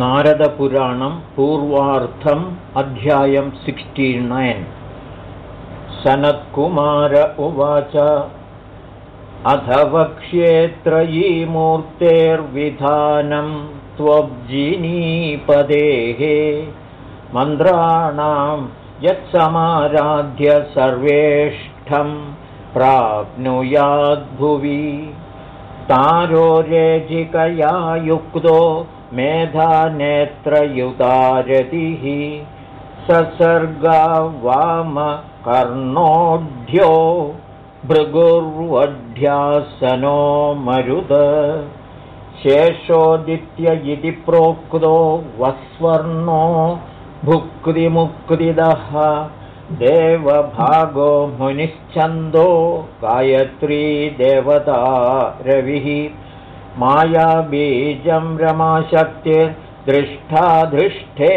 नारदपुराणं पूर्वार्थम् अध्यायं सिक्स्टि नैन् सनत्कुमार उवाच अथ वक्ष्येत्रयीमूर्तेर्विधानं त्वब्जिनीपदेः मन्त्राणां यत्समाराध्य सर्वेष्ठं प्राप्नुयाद्भुवि। तारोरेजिकया युक्तो मेधानेत्रयुतारतिः ससर्गा वामकर्णोढ्यो भृगुर्वढ्यासनो मरुद। शेषोदित्य इति प्रोक्तो वस्वर्णो भुक्तिमुक्तिदः। देवभागो मुनिश्चन्दो गायत्री देवता रविः मायाबीजं रमाशक्तिर्दृष्टाधृष्टे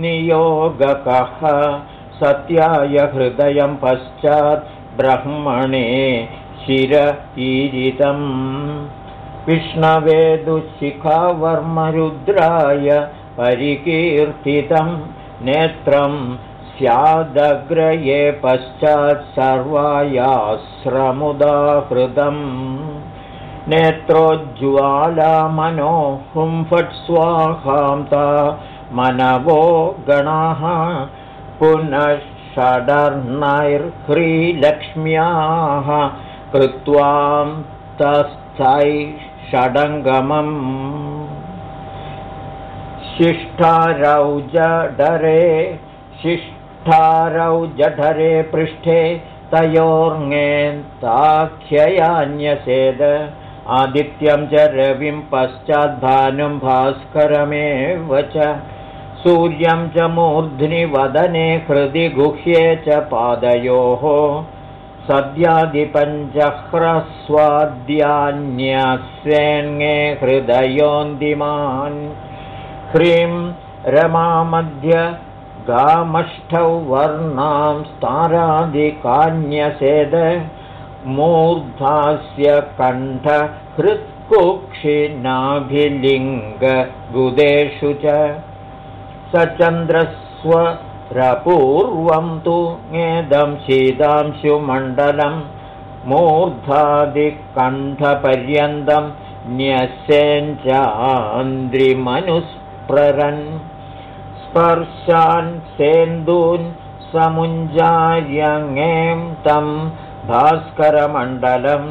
नियोगकः सत्याय हृदयं पश्चात् ब्रह्मणे शिर ईरितम्। विष्णवेदुशिखावर्मरुद्राय परिकीर्तितं नेत्रं स्यादग्रये पश्चात् सर्वायाश्रमुदाहृतम् नेत्रोज्ज्वालामनो हुं स्वाहां ता मनवो गणाः पुनः षडर्णैर्ह्रीलक्ष्म्याः कृत्वां तस्थै षडङ्गमम् शिष्ठारौ जडरे शिष्ठारौ जठरे पृष्ठे तयोर्ङेन्ताख्ययान्यसेद आदित्यं च रविं पश्चाद्भानुं भास्करमेव च। सूर्यं च मूर्ध्नि वदने हृदि गुह्ये च पादयोः। सद्यादिपञ्चह्रस्वाद्यान्यस्येऽङ्गे हृदयोन्दिमान् ह्रीं रमामध्य गामष्ठौ वर्णां स्तारादिकान्यसेद मूर्धास्य कण्ठहृत्कुक्षिनाभिलिङ्गगुदेषु च। स चन्द्रस्वरपूर्वं तु ङेदं शीतांशुमण्डलं मूर्धादिकण्ठपर्यन्तं न्यस्यञ्चान्द्रिमनुस्प्ररन् स्पर्शान् सेन्दून् समुञ्जार्यङें तं भास्करमण्डलं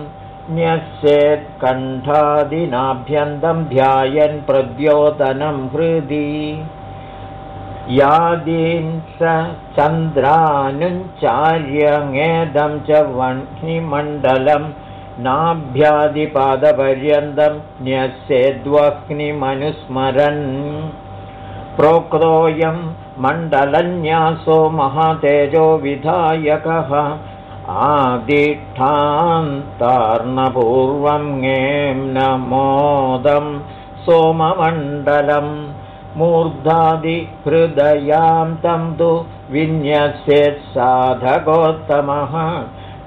न्यस्येत्कण्ठादिनाभ्यन्तं ध्यायन् प्रद्योतनं हृदि। यादीन् स चन्द्रानुञ्चार्यङेदं च वह्निमण्डलं नाभ्यादिपादपर्यन्तं न्यस्येद्वह्निमनुस्मरन्। प्रोक्तोऽयं मण्डलन्यासो महातेजो विधायकः आदिष्ठान्तार्णपूर्वं ङें न मोदं सोममण्डलम् मूर्धादिहृदयां तं तु विन्यस्येत्साधकोत्तमः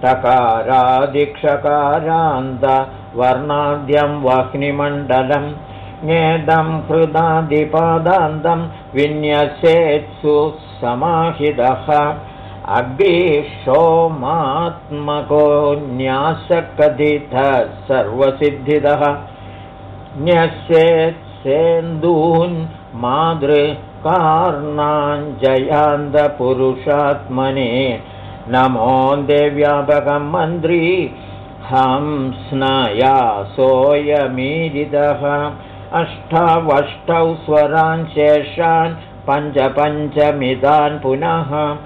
टकारादिक्षकारान्तवर्णाद्यं वह्निमण्डलं ङेदं हृदादिपादान्तं विन्यस्येत्सु समाहितः अग्निशोमात्मको न्यासकथितः सर्वसिद्धितः। न्यस्येत् सेन्दून् मातृकार्णाञ्जयान्तपुरुषात्मने। नमो देव्यापकं मन्त्री हंस्नया सोऽयमीरितः अष्टावष्टौ स्वरान् शेषान् पञ्चपञ्चमितान् पुनः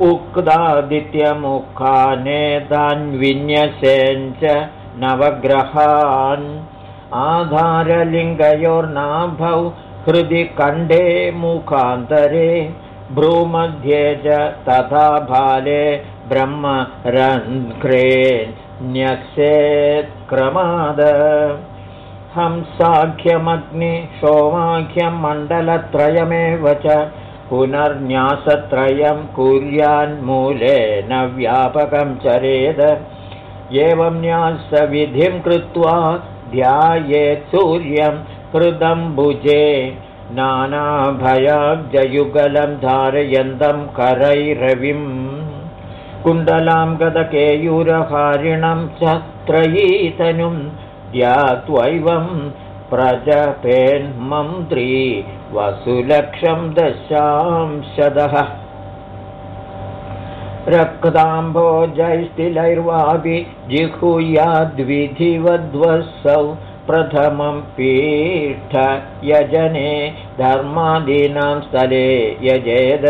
उक्तादित्यमुखानेतान्विन्यसेञ्च नवग्रहान्। आधारलिङ्गयोर्नाभौ हृदि कण्डे मुखान्तरे भ्रूमध्ये च तथा बाले ब्रह्मरन्ध्रे न्यस्येत्क्रमाद हंसाख्यमग्निशोमाख्यं मण्डलत्रयमेव च पुनर्न्यासत्रयं कुर्यान्मूलेन व्यापकं चरेद। एवं न्यासविधिं कृत्वा ध्यायेत् सूर्यं हृदम्बुजे नानाभयाब्जयुगलं धारयन्तं करैरविम् कुण्डलां गदकेयूरहारिणं च त्रयीतनुं ध्यात्वैवं प्रजपेन्मन्त्री वसुलक्षं दशांशदः रक्ताम्भोजैस्तिलैर्वापि जिहुयाद्विधिवद्वसौ प्रथमं पीठयजने धर्मादीनां स्थले यजेद।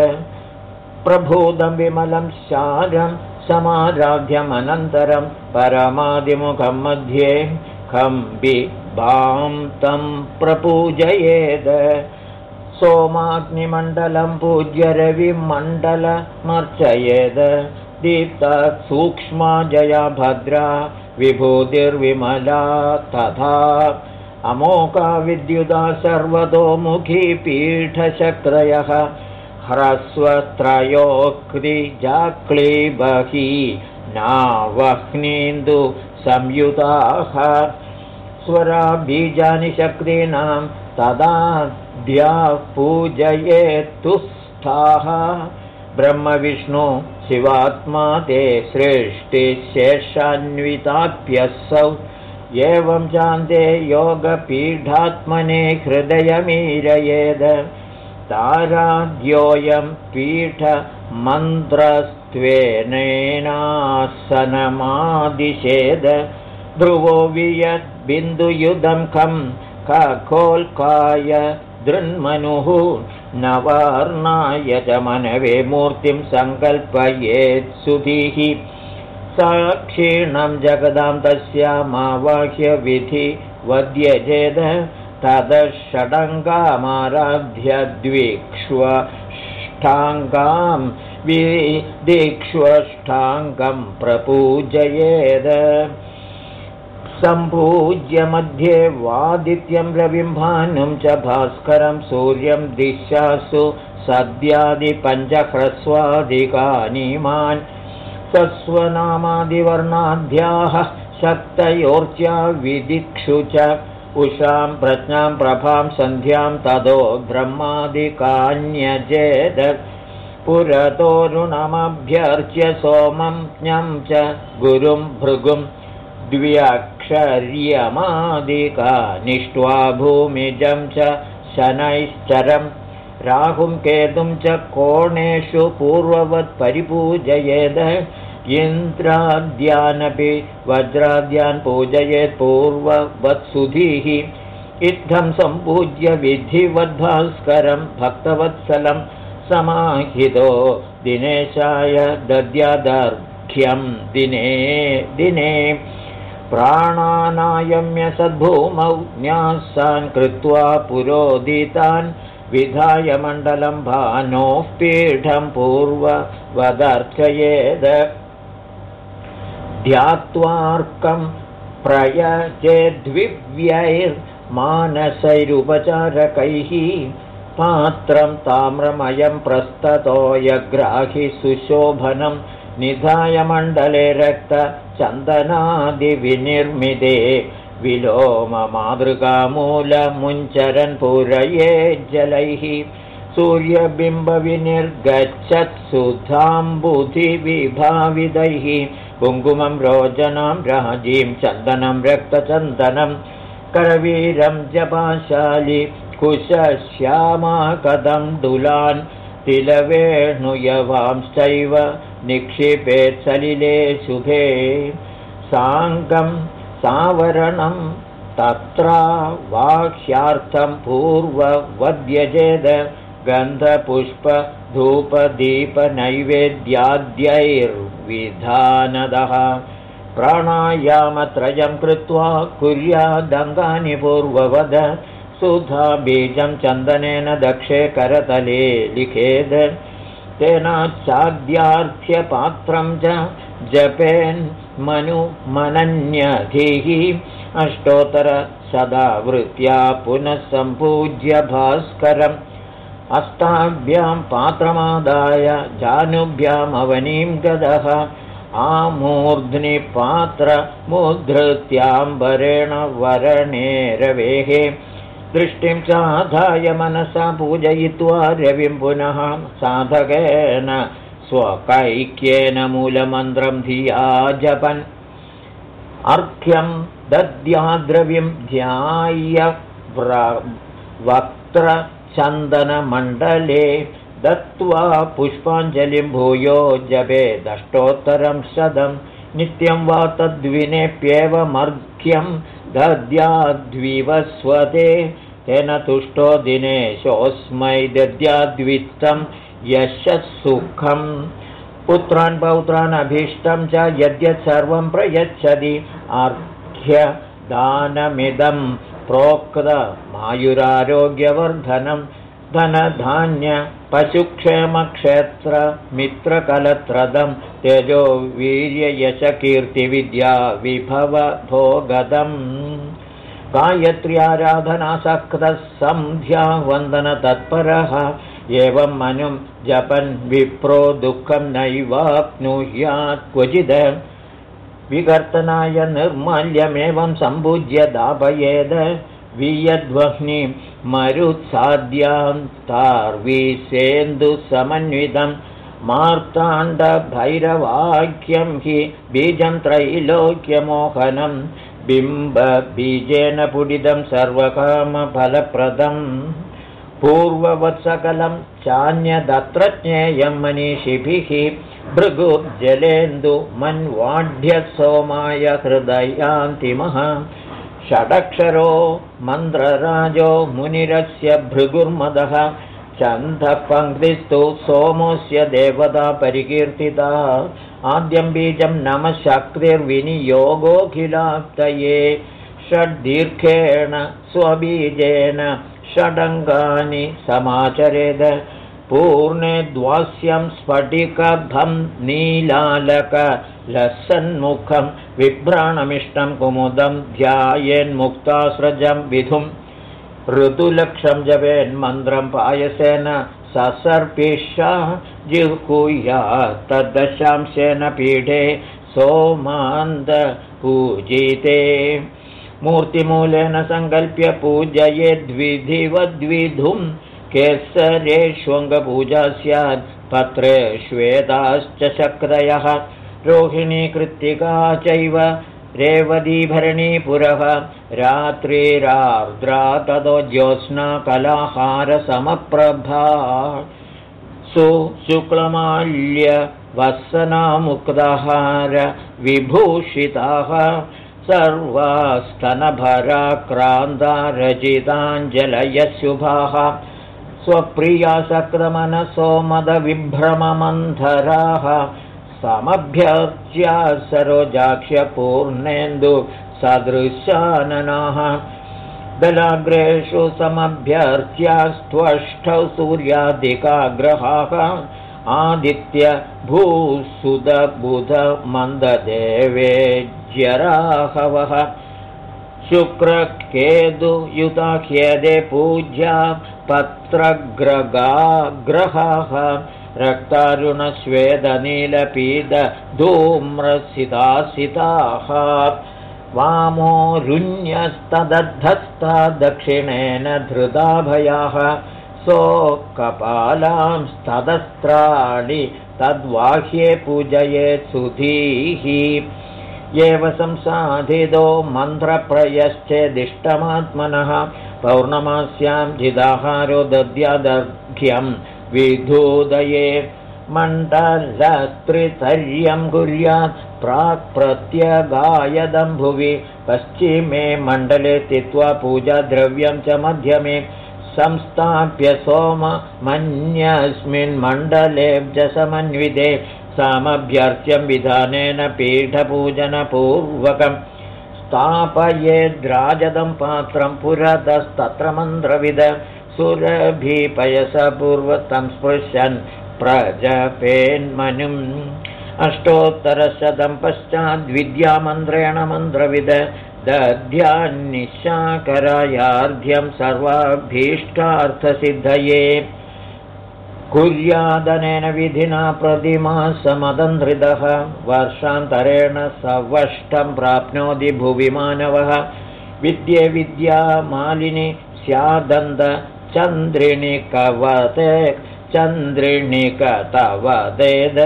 प्रभूतं विमलं शारं समाराध्यमनन्तरं परमादिमुखं मध्ये खं बां तं प्रपूजयेद सोमाग्निमण्डलं पूज्य रविमण्डलमर्चयेद। दीप्ता सूक्ष्मा जया भद्रा विभूतिर्विमला तथा। अमोका विद्युता सर्वतोमुखी पीठशक्रयः ह्रस्वत्रयोक्तिजाक्लीबही नावह्नीन्दु संयुताः। स्वरा बीजानि शक्तीनां तदा द्याः पूजयेत्तुस्थाः ब्रह्मविष्णु शिवात्मा ते सृष्टिशेषान्विताप्यसौ एवं चान्ते योगपीठात्मने हृदयमीरयेद। ताराद्योऽयं पीठमन्त्रस्त्वेनेनासनमादिशेद। ध्रुवो वियद्बिन्दुयुधं खं खोल्काय दृन्मनुः नवार्णाय च मनवे मूर्तिं सङ्कल्पयेत्सुभिः साक्षीणं जगदां तस्यामावाह्यविधि वद्यजेद ततः षडङ्गामाराध्यद्विक्ष्वष्टाङ्गां विदिक्ष्वष्टाङ्गं प्रपूजयेद सम्पूज्य मध्ये वादित्यं रविम्भानुं च भास्करं सूर्यं दिशासु सद्यादिपञ्चह्रस्वादिकानिमान् सस्वनामादिवर्णाध्याः शक्तयोर्च्या विदिक्षु च उषां प्रज्ञां प्रभां सन्ध्यां ततो ब्रह्मादिकान्यजेद पुरतोरुणमभ्यर्च्य सोमं ज्ञं च गुरुं भृगुं द्व्यक्षर्यमादिका भूमिजं च शनैश्चरं। राहुं केतुं च कोणेषु पूर्ववत् परिपूजयेद। इन्द्राद्यानपि वज्राद्यान् पूजयेत् पूर्ववत्सुधीः इत्थं सम्पूज्य विधिवद्भास्करं भक्तवत्सलं समाहितो दिनेशाय दद्यादर्घ्यं दिने दिने प्राणानायम्यसद्भूमौ न्यासान् कृत्वा पुरोदितान् विधाय मण्डलं भानोः पीठं पूर्ववदर्चयेद। ध्यात्वार्कं प्रयचेद्विव्यैर्मानसैरुपचारकैः पात्रं ताम्रमयं प्रस्ततो सुशोभनं निधाय मण्डले रक्तचन्दनादिविनिर्मिते विलोममातृकामूलमुञ्चरन् पूरये जलैः सूर्यबिम्बविनिर्गच्छत्सुधाम्बुधिविभाविदैः कुङ्कुमं रोचनां राजीं चन्दनं रक्तचन्दनं करवीरं जपाशालि कुशश्यामाकदं दुलान् तिलवेणुयवांश्चैव निक्षिपेत् सलिले शुभे। साङ्गं सावरणं तत्र वाक्ष्यार्थं पूर्ववद्यजेद गन्धपुष्पधूपदीपनैवेद्याद्यैर्विधानदः। प्राणायामत्रयं कृत्वा कुर्यादङ्गानि पूर्ववद। सुधाबीजं चन्दनेन दक्षे करतले लिखेद तेनाच्छाद्यार्थ्यपात्रं च जपेन्मनुमनन्यधिः अष्टोत्तरसदावृत्या पुनः सम्पूज्य भास्करम्। अस्ताभ्यां पात्रमादाय जानुभ्यामवनीं गदः। आमूर्ध्नि पात्रमुद्धृत्याम्बरेण वरणे रवेः दृष्टिं साधाय मनसा पूजयित्वा रविं पुनः साधकेन स्वकैक्येन मूलमन्त्रं धिया जपन्। अर्घ्यं दद्याद्रविं ध्याय वक्त्रचन्दनमण्डले दत्त्वा पुष्पाञ्जलिं भूयो जपे दष्टोत्तरं शतं। नित्यं वा तद्विनेप्येवमर्घ्यं दद्याद्विवस्वते तेन तुष्टो दिनेशोऽस्मै दद्याद्वित्तं यशस्सुखम् पुत्रान् पौत्रान् अभीष्टं च यद्यत् सर्वं प्रयच्छति अर्घ्यदानमिदं प्रोक्तमायुरारोग्यवर्धनं धनधान्य पशुक्षेमक्षेत्रमित्रकलत्रदं तेजो वीर्ययशकीर्तिविद्या विभवभोगदम्। गायत्र्याराधनासक्तः सन्ध्यावन्दनतत्परः एवं मनुं जपन् विप्रो दुःखं नैवाप्नुह्यात् क्वचिद। विकर्तनाय निर्माल्यमेवं सम्भुज्य दापयेद वियद्वह्नि मरुत्साद्यान्तार्विसेन्दुसमन्वितं मार्ताण्डभैरवाक्यं हि बीजं त्रैलोक्यमोहनं बिम्बबीजेन पुडितं सर्वकामफलप्रदम् पूर्ववत्सकलं चान्यदत्र ज्ञेयं मनीषिभिः भृगुर्जलेन्दुमन्वाढ्यसोमाय हृदयान्तिमः षडक्षरो मन्त्रराजो मुनिरस्य भृगुर्मदः चन्धपङ्क्तिस्तु सोमोऽस्य देवता परिकीर्तिता। आद्यं बीजं नमः शक्तिर्विनियोगोऽखिलाप्तये षड्दीर्घेण स्वबीजेन षडङ्गानि समाचरेद पूर्णे द्वास्यं स्फटिकभं नीलालकलसन्मुखं विभ्राणमिष्टं कुमुदं ध्यायेन्मुक्तास्रजं विधुं ऋतुलक्षं जपेन्मन्त्रं पायसेन ससर्पिषा जिह्कुह्या तद्दशांशेन पीठे सोमान्दपूजिते मूर्तिमूलेन सङ्कल्प्य पूजयेद्विधिवद्विधुं केसरेष्वङ्गपूजा स्यात् पत्रे श्वेताश्च शक्रयः रोहिणीकृत्तिका चैव रेवतीभरणीपुरः रात्रिरार्द्रा ततो ज्योत्स्ना कलाहारसमप्रभा सुशुक्लमाल्य वत्सनामुक्तहार विभूषिताः। सर्वास्तनभराक्रान्तारचिताञ्जलयशुभाः स्वप्रियासक्रमनसो मदविभ्रममन्थराः समभ्यर्च्या सरोजाक्ष्यपूर्णेन्दु सदृशाननाः। दलाग्रेषु समभ्यर्च्यास्त्वष्टौ सूर्यादिकाग्रहाः। आदित्य भूसुदबुधमन्ददेवेज्यराहवः शुक्रकेतुयुताख्यदे पूज्या पत्रग्रगाग्रहाः रक्तारुणस्वेदनीलपीदधूम्रसितासिताः। वामोरुण्यस्तदद्धस्ता दक्षिणेन धृताभयाः सोकपालांस्तदस्त्राणि तद्वाह्ये पूजयेत् सुधीः एव संसाधितो मन्त्रप्रयश्चेदिष्टमात्मनः पौर्णमास्यां जिदाहारो दद्यादर्घ्यं विधूदये मण्डलस्त्रितर्यं कुर्यात् प्राक्प्रत्यगायदं भुवि पश्चिमे मण्डले स्थित्वा पूजाद्रव्यं च मध्यमे संस्थाप्य सोममन्यस्मिन्मण्डलेऽब्जसमन्विते सामभ्यर्च्यं विधानेन पीठपूजनपूर्वकं स्थापयेद्राजदं पात्रं पुरतस्तत्र मन्त्रविद। सुरभिपयसपूर्वतं स्पृशन् प्रजपेन्मनुम्। अष्टोत्तरशतं पश्चाद्विद्यामन्त्रेण मन्त्रविद। दध्यान्निशाकरायार्ध्यं सर्वाभीष्टार्थसिद्धये कुर्यादनेन विधिना प्रतिमा समदन्धृतः वर्षान्तरेण सवष्टं प्राप्नोति भुवि मानवः। विद्ये विद्या मालिनि स्यादन्तचन्द्रिणिकवते चन्द्रिणिकतवदेद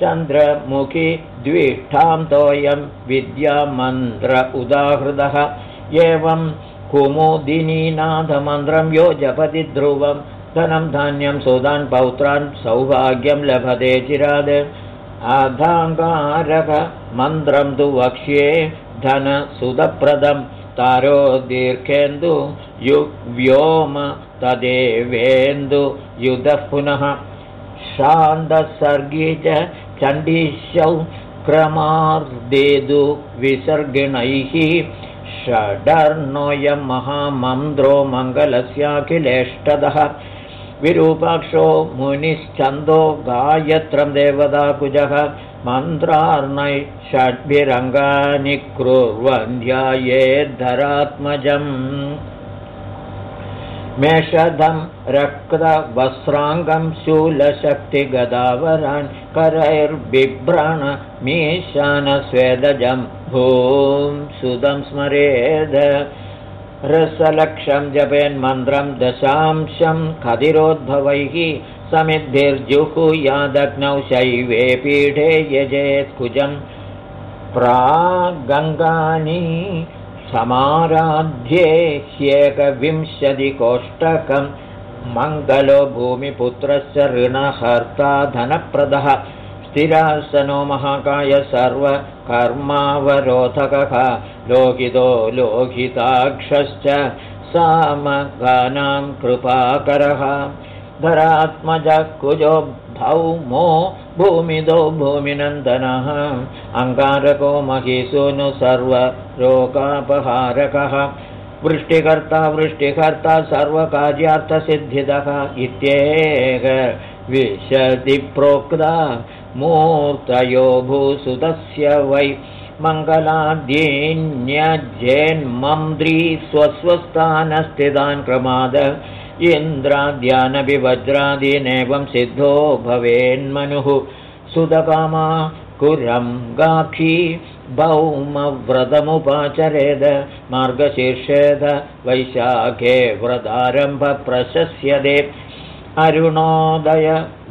चन्द्रमुखि द्विष्ठां तोयं विद्यामन्त्र उदाहृदः एवं कुमुदिनीनाथमन्त्रं यो जपति ध्रुवं धनं धान्यं सुदान् पौत्रान् सौभाग्यं लभते चिराद। अधाङ्गारकमन्त्रं तु वक्ष्ये धनसुदप्रदं तारो दीर्घेन्दु यु व्योम तदेवेन्दु युधः पुनः। शान्तसर्गी च चण्डीशौ क्रमार्देदु विसर्गिणैः। षडर्णोऽयं महामन्द्रो मङ्गलस्याखिलेष्टदः विरूपाक्षो मुनिश्चन्दो गायत्रं देवदाकुजः मन्त्रार्णै षड्भिरङ्गानि कुर्वन्ध्यायेद्धरात्मजम् मेषधं रक्तवस्राङ्गं शूलशक्तिगदावरान् करैर्बिभ्रणमीशानस्वेदजं भूं सुदं स्मरेद रसलक्षं जपेन्मन्त्रं दशांशं खदिरोद्भवैः समिद्धिर्जुहुयादग्नौ शैवे पीठे यजेत्कुजं प्रागङ्गानि समाराध्ये ह्येकविंशतिकोष्टकं मङ्गलो भूमिपुत्रस्य ऋणहर्ता धनप्रदः स्थिरासनो महाकाय सर्वकर्मावरोधकः। लोहितो लोहिताक्षश्च सामगानां कृपाकरः। धरात्मजकुजो भौमो भूमिदो भूमिनन्दनः। अङ्गारको महिषुनु सर्वरोगापहारकः। वृष्टिकर्ता वृष्टिकर्ता सर्वकार्यार्थसिद्धिदः इत्येक विशति प्रोक्ता मूर्तयो भूसुतस्य वै मङ्गलाद्येन्यजेन्मन्द्री स्वस्वस्थानस्थितान् क्रमाद इन्द्राद्यानपि वज्रादीनेवं सिद्धो भवेन्मनुः सुतकामा कुरं गाक्षी भौमव्रतमुपाचरेद मार्गशीर्षेद वैशाखे व्रतारम्भप्रशस्यते अरुणोदय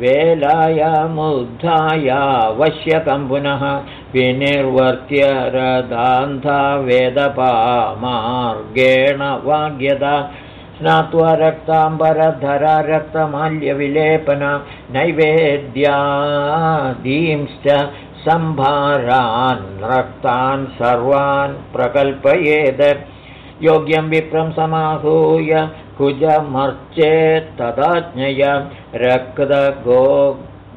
वेलायामुद्धायावश्यकं पुनः विनिर्वर्त्य रदान्धा वेदपामार्गेण वाग्यता स्नात्वा रक्ताम्बरधरा रक्तमाल्यविलेपना नैवेद्यादींश्च सम्भारान् रक्तान् सर्वान् प्रकल्पयेद योग्यं विप्रं समाहूय कुजमर्चेत्तदाज्ञय रक्तगो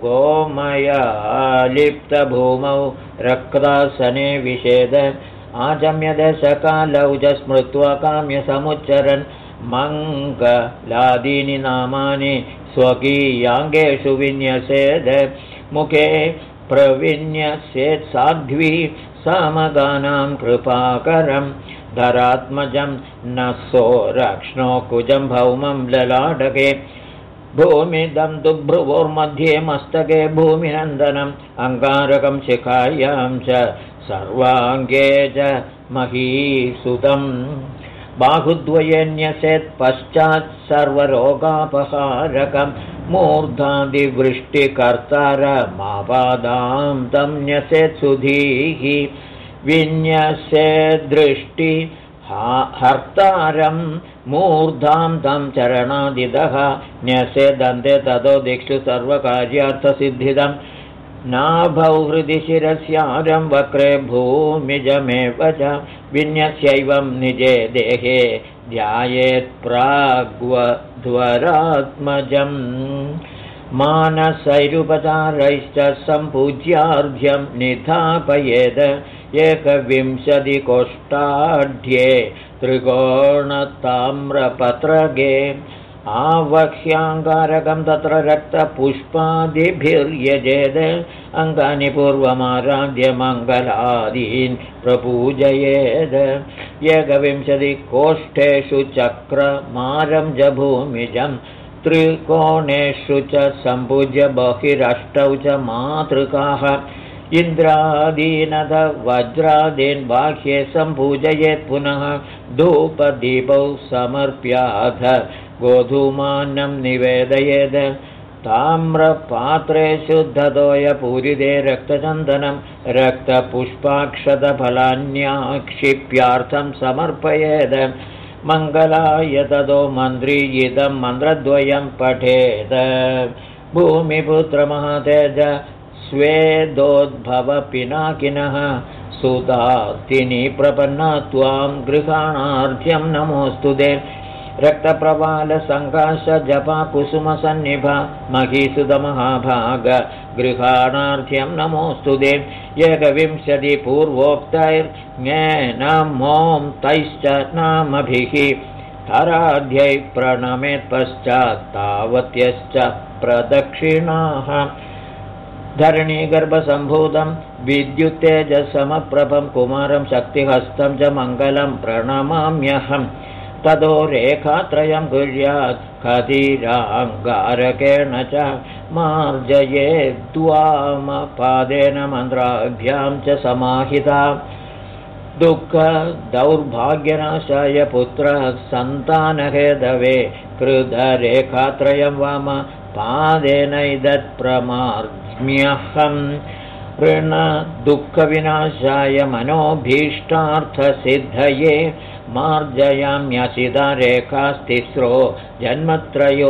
गोमयालिप्तभूमौ रक्तासने विषेद आजम्यदशकालौ च स्मृत्वा काम्यसमुच्चरन् मङ्गलादीनि नामानि स्वकीयाङ्गेषु विन्यसेद मुखे प्रविन्यसेत् साध्वी समगानां कृपाकरं धरात्मजं न सो रक्ष्णो कुजं भौमं ललाटके। भूमिदं दुभ्रुवोर्मध्ये मस्तके भूमिनन्दनम् अङ्गारकं शिखायां च सर्वाङ्गे च महीसुतम्। बाहुद्वयन्यसेत् पश्चात् सर्वरोगापहारकं मूर्धादिवृष्टिकर्तारमापादां तं न्यसेत् सुधीः विन्यसेद्दृष्टि हर्तारं मूर्धां तं चरणादिदः न्यसेदन्ते ततो दिक्षु सर्वकार्यार्थसिद्धिदम् नाभौ हृदि शिरस्यारं वक्रे भूमिजमेव च विन्यस्यैवं निजे देहे ध्यायेत्प्राग्वध्वरात्मजम् मानसैरुपचारैश्च सम्पूज्यार्ध्यं निधापयेद एकविंशतिकोष्ठाढ्ये त्रिकोणताम्रपत्रगे आवह्याङ्गारकं तत्र रक्तपुष्पादिभिर्यजेद अङ्गानि पूर्वमाराध्यमङ्गलादीन् प्रपूजयेद एकविंशतिकोष्ठेषु चक्रमारं जभूमिजं त्रिकोणेषु च सम्पूज्य बहिरष्टौ च मातृकाः इन्द्रादीनद वज्रादीन् बाह्ये सम्पूजयेत् पुनः धूपदीपौ समर्प्याथ गोधूमान्नं निवेदयेद्। ताम्रपात्रे शुद्धतोयपूरिते रक्तचन्दनं रक्तपुष्पाक्षतफलान्याक्षिप्यार्थं समर्पयेद्। मङ्गलाय ततो मन्त्री इदं मन्त्रद्वयं पठेद भूमिपुत्रमहातेज स्वेदोद्भवपिनाकिनः सुतातिनि प्रपन्ना त्वां गृहाणार्थ्यं नमोऽस्तु दे रक्तप्रवालसङ्काशजपाकुसुमसन्निभा महीसुतमहाभाग गृहाणार्थ्यं नमोऽस्तु दे एकविंशतिपूर्वोक्तैर्ज्ञेनमों तैश्च नामभिः हराध्यै प्रणमेत्पश्चात् तावत्यश्च प्रदक्षिणाः धरणीगर्भसम्भूतं विद्युत्तेजसमप्रभं कुमारं शक्तिहस्तं च मङ्गलं प्रणमाम्यहम् ततो रेखात्रयं कुर्यात् खधिराङ्गारकेण च मार्जये द्वामपादेन मन्त्राभ्यां च समाहिता। दुःखदौर्भाग्यनाशाय पुत्रः सन्तानहेदवे कृधरेखात्रयं वाम पादेनैदत्प्रमार्ज्म्यहम् ऋणदुःखविनाशाय मनोभीष्टार्थसिद्धये मार्जयाम्यसिदा रेखास्तिस्रो जन्मत्रयोद्भवाः।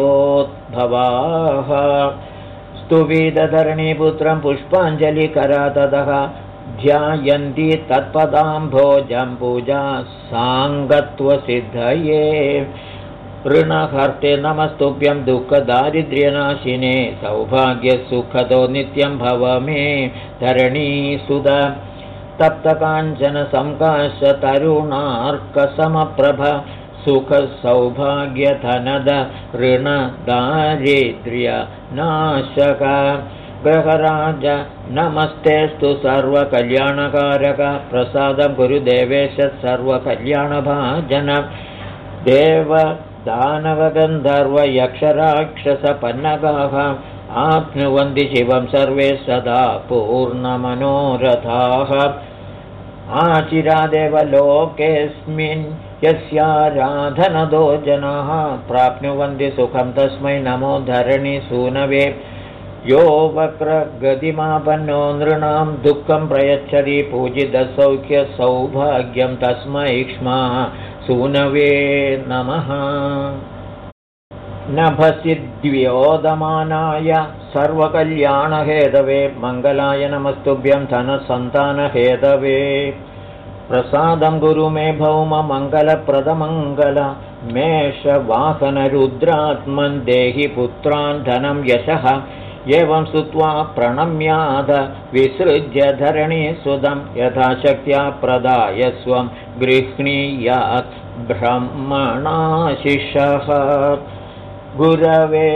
स्तुविदधरणीपुत्रं पुष्पाञ्जलिकराततः ध्यायन्ति तत्पदाम्भोजं पूजा साङ्गत्वसिद्धये ऋणहर्ते नमस्तुभ्यं दुःखदारिद्र्यनाशिने सौभाग्यसुखदो नित्यं भव मे धरणीसुद तप्तकाञ्चनसङ्काशतरुणार्कसमप्रभ सुखसौभाग्यधनद ऋणदारिद्र्यनाशक। ग्रहराज नमस्तेस्तु सर्वकल्याणकारक प्रसादं गुरुदेवेश सर्वकल्याणभाजन। देव दानवगन्धर्वयक्षराक्षसपन्नगाः आप्नुवन्ति शिवं सर्वे सदा पूर्णमनोरथाः। आचिरादेव लोकेऽस्मिन् यस्याराधनदो जनाः प्राप्नुवन्ति सुखं तस्मै नमो धरणिसूनवे यो वक्रगतिमापन्नो नृणां दुःखं प्रयच्छति पूजितसौख्यसौभाग्यं तस्मै क्ष्मा सूनवे नमः। नभसि द्व्योदमानाय सर्वकल्याणहेतवे मङ्गलाय नमस्तुभ्यं धनसन्तानहेतवे। प्रसादं गुरु मे भौममङ्गलप्रदमङ्गल मेषवाहनरुद्रात्मन् देहि पुत्रान् धनं यशः एवं स्तुत्वा प्रणम्याध विसृज्य धरणी सुदं यथाशक्त्या प्रदाय स्वं गृह्णीयात् ब्रह्मणाशिषः गुरवे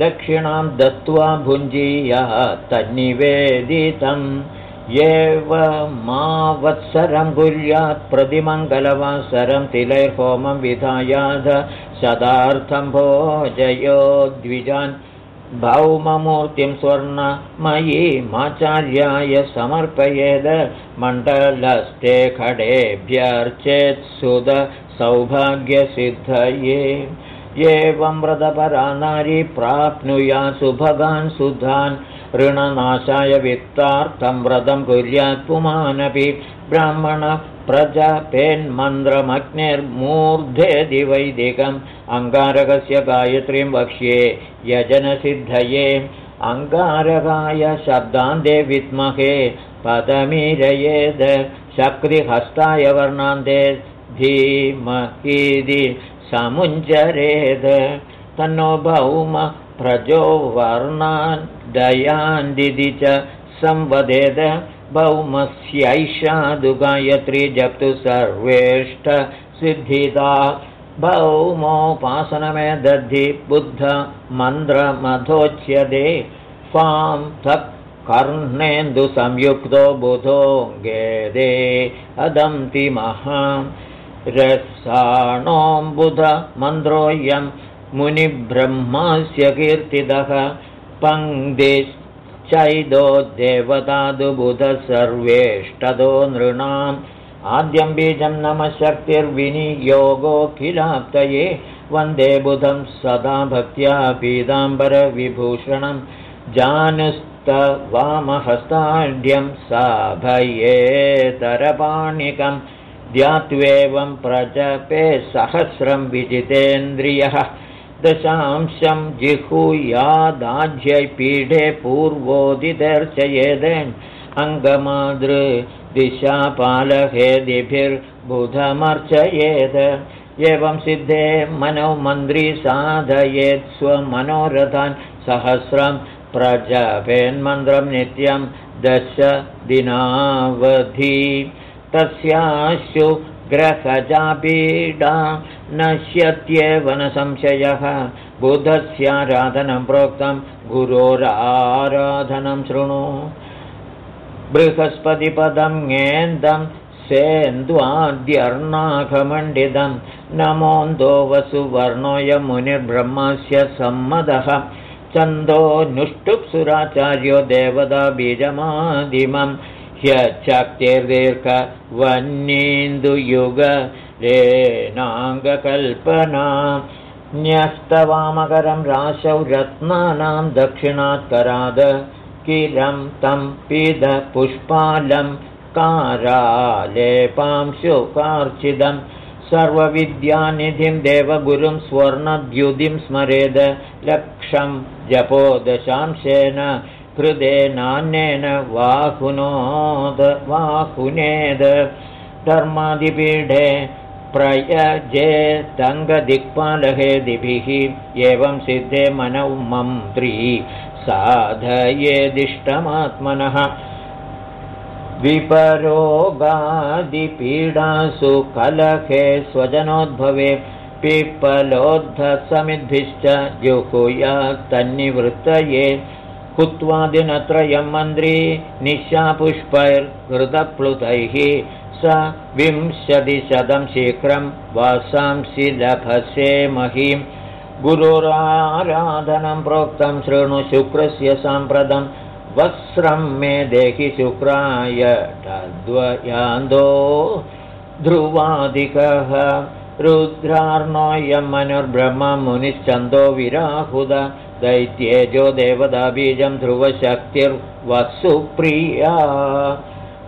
दक्षिणां दत्त्वा भुञ्जीयः तन्निवेदितम् एव मा कुर्यात् प्रतिमङ्गलवासरं तिलैर्होमं विधायाध शतार्थं भोजयो द्विजान् भौममूर्तिं स्वर्णमयीमाचार्याय समर्पयेद मण्डलस्ते खडेभ्यर्चेत् सुद सौभाग्यसिद्धये। एवं व्रतपरा नारी प्राप्नुया सुभगान् सुधान्। ऋणनाशाय वित्तार्थं व्रतं कुर्यात् पुमानपि ब्राह्मण प्रजपेन्मन्त्रमग्निर्मूर्धेदि वैदिकम् अङ्गारकस्य गायत्रीं वक्ष्ये यजनसिद्धये। अङ्गारकाय शब्दान्ते विद्महे पदमीरयेद् शक्तिहस्ताय वर्णान्ते धीमहीदि समुञ्चरेद तन्नो भौम प्रजो वर्णान् दयान्दिदि च संवदेद भौमस्यैषा दुगायत्री जप्तु सर्वेष्ट सिद्धिता भौमोपासनमे दद्धि बुद्ध मन्त्रमधोच्यते। फां थक् कर्णेन्दुसंयुक्तो बुधो गेदे। अदन्तिमः रसाणोऽम्बुधमन्त्रोऽयं मुनिब्रह्मस्य कीर्तितः पङ्क्तिश्चतुर्विंशतिः चैदो देवतादुबुधः सर्वेष्टदो नृणाम्। आद्यं बीजं नमः शक्तिर्विनियोगोऽखिलाप्तये वन्दे बुधं सदा भक्त्या पीताम्बरविभूषणं जानुस्तवामहस्ताढ्यं साभयेतरपाणिकं ध्यात्वेवं प्रजपे सहस्रं विजितेन्द्रियः दशांशं जिहुयादाज्यै पीठे पूर्वोदिदर्शयेद अङ्गमादृ दिशापालहेदिभिर्बुधमर्चयेत् एवं सिद्धे मनो मन्त्री साधयेत् स्वमनोरथान् सहस्रं प्रजपेन्मन्त्रं नित्यं दश दिनावधि तस्याशु ग्रहजापीडा नश्यत्येव न संशयः। बुधस्याराधनं प्रोक्तं गुरोराराधनं शृणु। बृहस्पतिपदं ङेन्दं सेन्द्वाद्यर्णाघमण्डितं नमोन्दो वसुवर्णोऽयमुनिर्ब्रह्मस्य सम्मदः। छन्दो नुष्टुप्सुराचार्यो देवता बीजमादिमं ह्यचक्तिर्दीर्घवन्नीन्दुयुगलेनाङ्गकल्पना न्यस्तवामकरं राशौ रत्नानां दक्षिणात्कराद किरं तं पिदपुष्पालं कारालेपांशुकार्चिदं सर्वविद्यानिधिं देवगुरुं स्वर्णद्युतिं स्मरेद लक्षं जपो दशांशेन हृदेनान्येन वाहुनोद वाहुनेद धर्मादिपीठे प्रयजे तङ्गदिक्पालहेदिभिः एवं सिद्धे मनौ मन्त्री साधयेदिष्टमात्मनः। विपरोगादिपीडासु कलहे स्वजनोद्भवे। पिप्पलोद्धसमिद्भिश्च जुहुयात्तन्निवृत्तये हुत्वादिनत्रयं मन्त्री निशापुष्पैर्हृतप्लुतैः स विंशतिशतं शीघ्रं वासांसि लभसे महीम् गुरोराराधनं प्रोक्तं शृणु शुक्रस्य साम्प्रतं। वस्त्रं मे देहि शुक्राय तद्वयान्दो ध्रुवादिकः। रुद्रार्णोऽयं मनुर्ब्रह्ममुनिश्चन्दो विराहुद। दैत्येजो देवदाबीजं ध्रुवशक्तिर्वसुप्रिया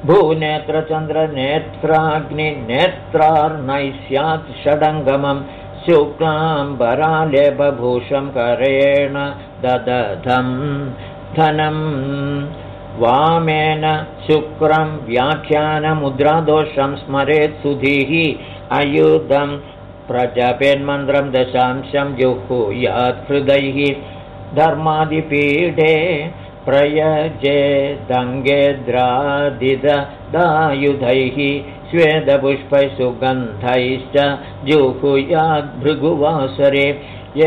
भूनेत्रचन्द्रनेत्राग्निनेत्रार्णैः स्यात् षडङ्गमम् शुक्लाम्बरालेपभूषं करेण ददधं धनं। वामेन शुक्रं व्याख्यानमुद्रादोषं स्मरेत् सुधीः अयुधं प्रजपेन्मन्त्रं दशांशं जुहुयात्हृदैः धर्मादिपीठे प्रयजे दङ्गेद्रादिददायुधैः श्वेदपुष्पैः सुगन्धैश्च जुहुयाद्भृगुवासरे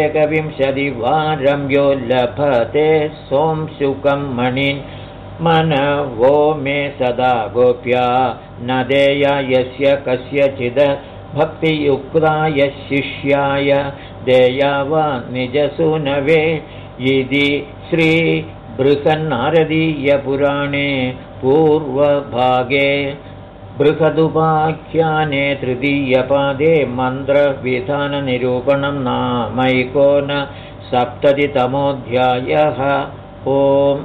एकविंशतिवारं यो लभते सोंशुकं मणिन् मनवो मे सदा गोप्या न देया यस्य कस्यचिद भक्तियुक्ताय शिष्याय देया वा निजसूनवे इति श्रीबृहन्नारदीयपुराणे पूर्वभागे बृहदुपाख्याने तृतीयपादे मन्त्रविधाननिरूपणं नामैकोन सप्ततितमोऽध्यायः। ओम्